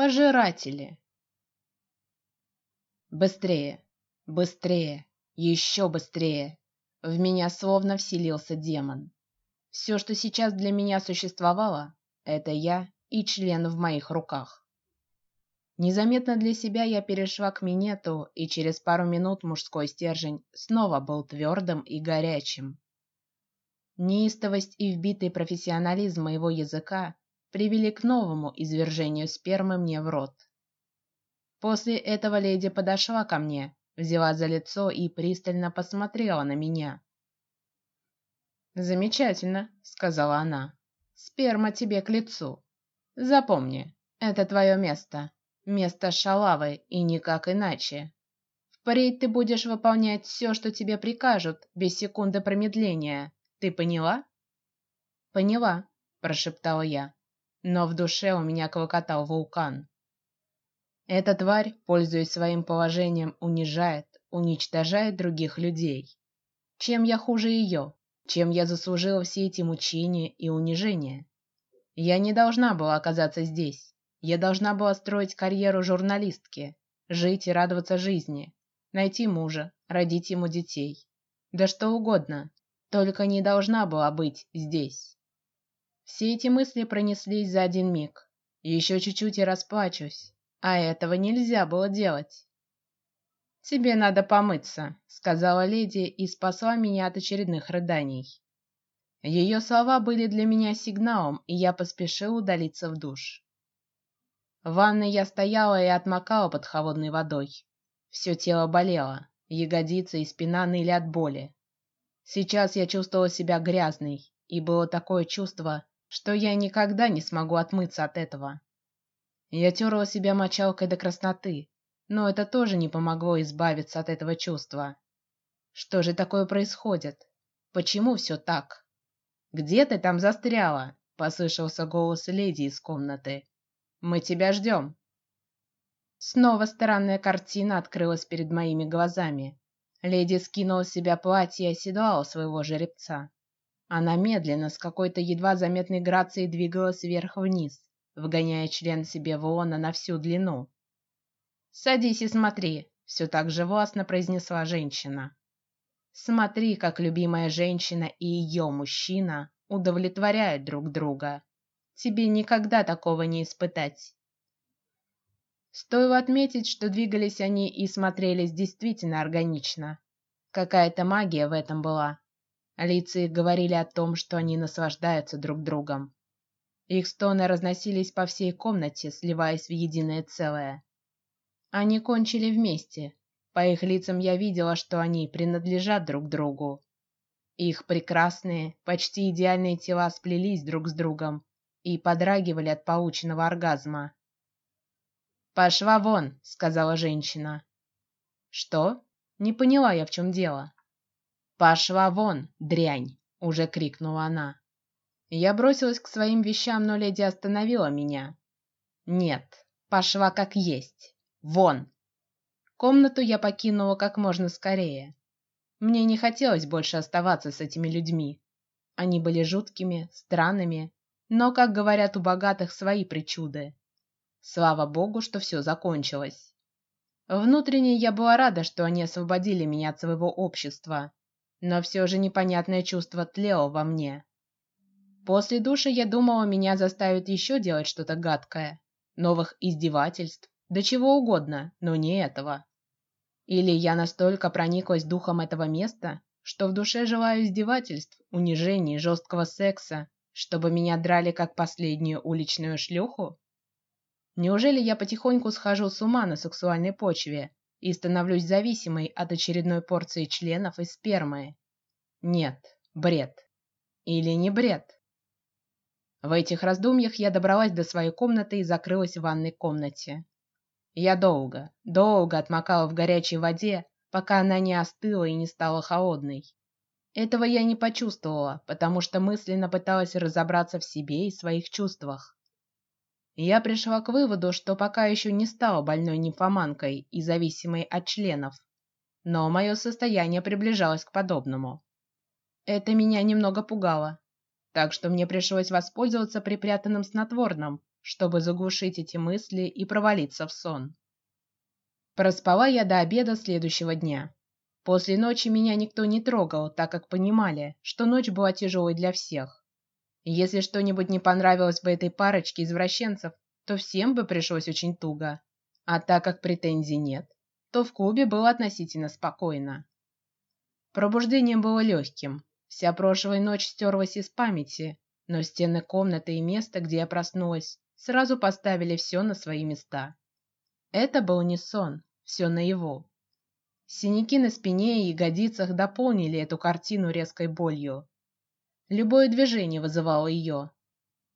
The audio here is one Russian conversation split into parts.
Пожиратели. Быстрее, быстрее, еще быстрее. В меня словно вселился демон. Все, что сейчас для меня существовало, это я и член в моих руках. Незаметно для себя я перешла к минету, и через пару минут мужской стержень снова был твердым и горячим. Неистовость и вбитый профессионализм моего языка привели к новому извержению спермы мне в рот. После этого леди подошла ко мне, взяла за лицо и пристально посмотрела на меня. Замечательно, сказала она. Сперма тебе к лицу. Запомни, это твое место место шалавы и никак иначе. Впредь ты будешь выполнять все, что тебе прикажут, без секунды промедления. Ты поняла? Поняла, прошептала я, но в душе у меня клокотал вулкан. Эта тварь, пользуясь своим положением, унижает, уничтожает других людей. Чем я хуже ее? Чем я заслужила все эти мучения и унижения? Я не должна была оказаться здесь. Я должна была строить карьеру журналистки, жить и радоваться жизни, найти мужа, родить ему детей, да что угодно, только не должна была быть здесь. Все эти мысли пронеслись за один миг. Еще чуть-чуть и расплачусь, а этого нельзя было делать. Тебе надо помыться, сказала леди и спасла меня от очередных рыданий. Ее слова были для меня сигналом, и я поспешил удалиться в душ. В ванной я стояла и отмокала под холодной водой. Все тело болело, ягодицы и спина ныли от боли. Сейчас я чувствовала себя грязной, и было такое чувство, что я никогда не смогу отмыться от этого. Я терла себя мочалкой до красноты, но это тоже не помогло избавиться от этого чувства. Что же такое происходит? Почему все так? Где ты там застряла? Послышался голос леди из комнаты. Мы тебя ждем. Снова странная картина открылась перед моими глазами. Леди скинула с себя платье и оседлала своего жеребца. Она медленно, с какой-то едва заметной грацией двигалась вверх-вниз, вгоняя член себе в лоно на всю длину. Садись и смотри, все так же властно произнесла женщина. Смотри, как любимая женщина и ее мужчина удовлетворяют друг друга. Тебе никогда такого не испытать. Стоило отметить, что двигались они и смотрелись действительно органично. Какая-то магия в этом была. Лица их говорили о том, что они наслаждаются друг другом. Их стоны разносились по всей комнате, сливаясь в единое целое. Они кончили вместе. По их лицам я видела, что они принадлежат друг другу. Их прекрасные, почти идеальные тела сплелись друг с другом, и подрагивали от полученного оргазма. Пошла вон, сказала женщина. Что? Не поняла я, в чем дело. Пошла вон, дрянь! уже крикнула она. Я бросилась к своим вещам, но леди остановила меня. Нет, пошла как есть. Вон. Комнату я покинула как можно скорее. Мне не хотелось больше оставаться с этими людьми. Они были жуткими, странными но, как говорят у богатых, свои причуды. Слава богу, что все закончилось. Внутренне я была рада, что они освободили меня от своего общества, но все же непонятное чувство тлело во мне. После душа я думала, меня заставят еще делать что-то гадкое, новых издевательств, да чего угодно, но не этого. Или я настолько прониклась духом этого места, что в душе желаю издевательств, унижений, жесткого секса, чтобы меня драли как последнюю уличную шлюху? Неужели я потихоньку схожу с ума на сексуальной почве и становлюсь зависимой от очередной порции членов и спермы? Нет, бред. Или не бред? В этих раздумьях я добралась до своей комнаты и закрылась в ванной комнате. Я долго, долго отмокала в горячей воде, пока она не остыла и не стала холодной. Этого я не почувствовала, потому что мысленно пыталась разобраться в себе и своих чувствах. Я пришла к выводу, что пока еще не стала больной нимфоманкой и зависимой от членов, но мое состояние приближалось к подобному. Это меня немного пугало, так что мне пришлось воспользоваться припрятанным снотворным, чтобы заглушить эти мысли и провалиться в сон. Проспала я до обеда следующего дня. После ночи меня никто не трогал, так как понимали, что ночь была тяжелой для всех. Если что-нибудь не понравилось бы этой парочке извращенцев, то всем бы пришлось очень туго. А так как претензий нет, то в клубе было относительно спокойно. Пробуждение было легким. Вся прошлая ночь стерлась из памяти, но стены комнаты и место, где я проснулась, сразу поставили все на свои места. Это был не сон, все на его. Синяки на спине и ягодицах дополнили эту картину резкой болью. Любое движение вызывало ее.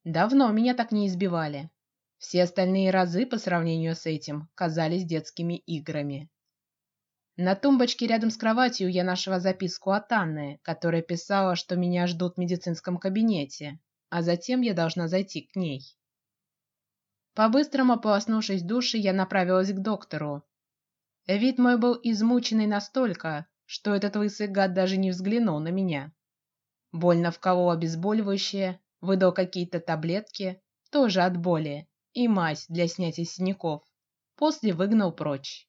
Давно меня так не избивали. Все остальные разы по сравнению с этим казались детскими играми. На тумбочке рядом с кроватью я нашла записку от Анны, которая писала, что меня ждут в медицинском кабинете, а затем я должна зайти к ней. По-быстрому ополоснувшись в я направилась к доктору, Вид мой был измученный настолько, что этот лысый гад даже не взглянул на меня. Больно вколол обезболивающее, выдал какие-то таблетки, тоже от боли, и мазь для снятия синяков. После выгнал прочь.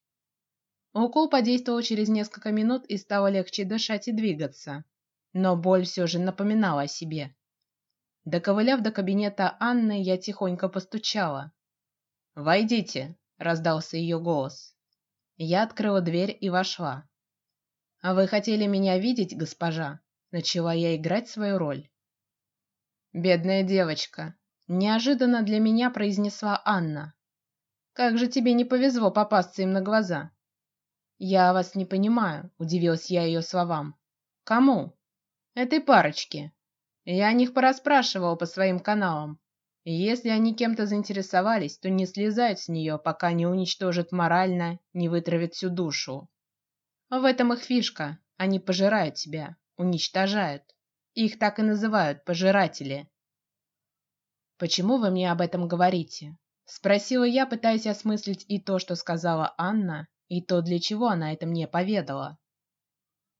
Укол подействовал через несколько минут и стало легче дышать и двигаться, но боль все же напоминала о себе. Доковыляв до кабинета Анны, я тихонько постучала. Войдите, раздался ее голос. Я открыла дверь и вошла. А вы хотели меня видеть, госпожа? Начала я играть свою роль. Бедная девочка, неожиданно для меня произнесла Анна. Как же тебе не повезло попасться им на глаза. Я вас не понимаю, удивилась я ее словам. Кому? Этой парочке. Я о них пораспрашивала по своим каналам. Если они кем-то заинтересовались, то не слезают с нее, пока не уничтожат морально, не вытравят всю душу. В этом их фишка. Они пожирают тебя, уничтожают. Их так и называют пожиратели. Почему вы мне об этом говорите? Спросила я, пытаясь осмыслить и то, что сказала Анна, и то, для чего она это мне поведала.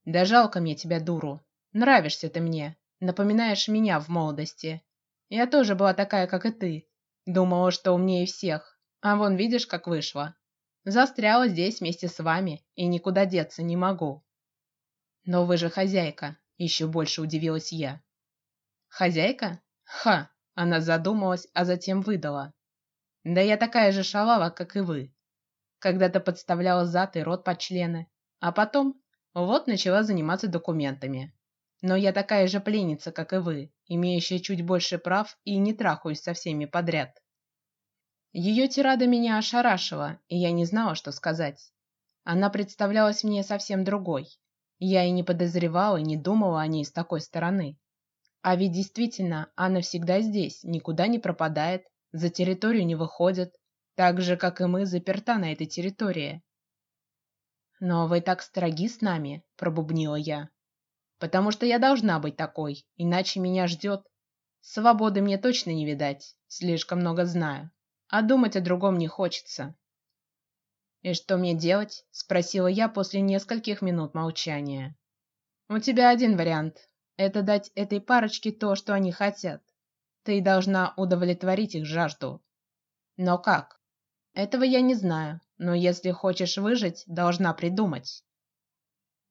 Да жалко мне тебя, дуру. Нравишься ты мне, напоминаешь меня в молодости. Я тоже была такая, как и ты. Думала, что умнее всех. А вон видишь, как вышло. Застряла здесь вместе с вами и никуда деться не могу. Но вы же хозяйка. Еще больше удивилась я. Хозяйка? Ха! Она задумалась, а затем выдала. Да я такая же шалава, как и вы. Когда-то подставляла зад и рот под члены, а потом вот начала заниматься документами. Но я такая же пленница, как и вы, имеющая чуть больше прав и не трахаюсь со всеми подряд. Ее тирада меня ошарашила, и я не знала, что сказать. Она представлялась мне совсем другой. Я и не подозревала, не думала о ней с такой стороны. А ведь действительно, она всегда здесь, никуда не пропадает, за территорию не выходит, так же, как и мы, заперта на этой территории. Но вы так строги с нами, пробубнила я потому что я должна быть такой, иначе меня ждет. Свободы мне точно не видать, слишком много знаю, а думать о другом не хочется. И что мне делать? спросила я после нескольких минут молчания. У тебя один вариант – это дать этой парочке то, что они хотят. Ты должна удовлетворить их жажду. Но как? Этого я не знаю, но если хочешь выжить, должна придумать.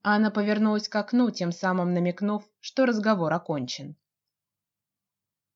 Анна повернулась к окну, тем самым намекнув, что разговор окончен.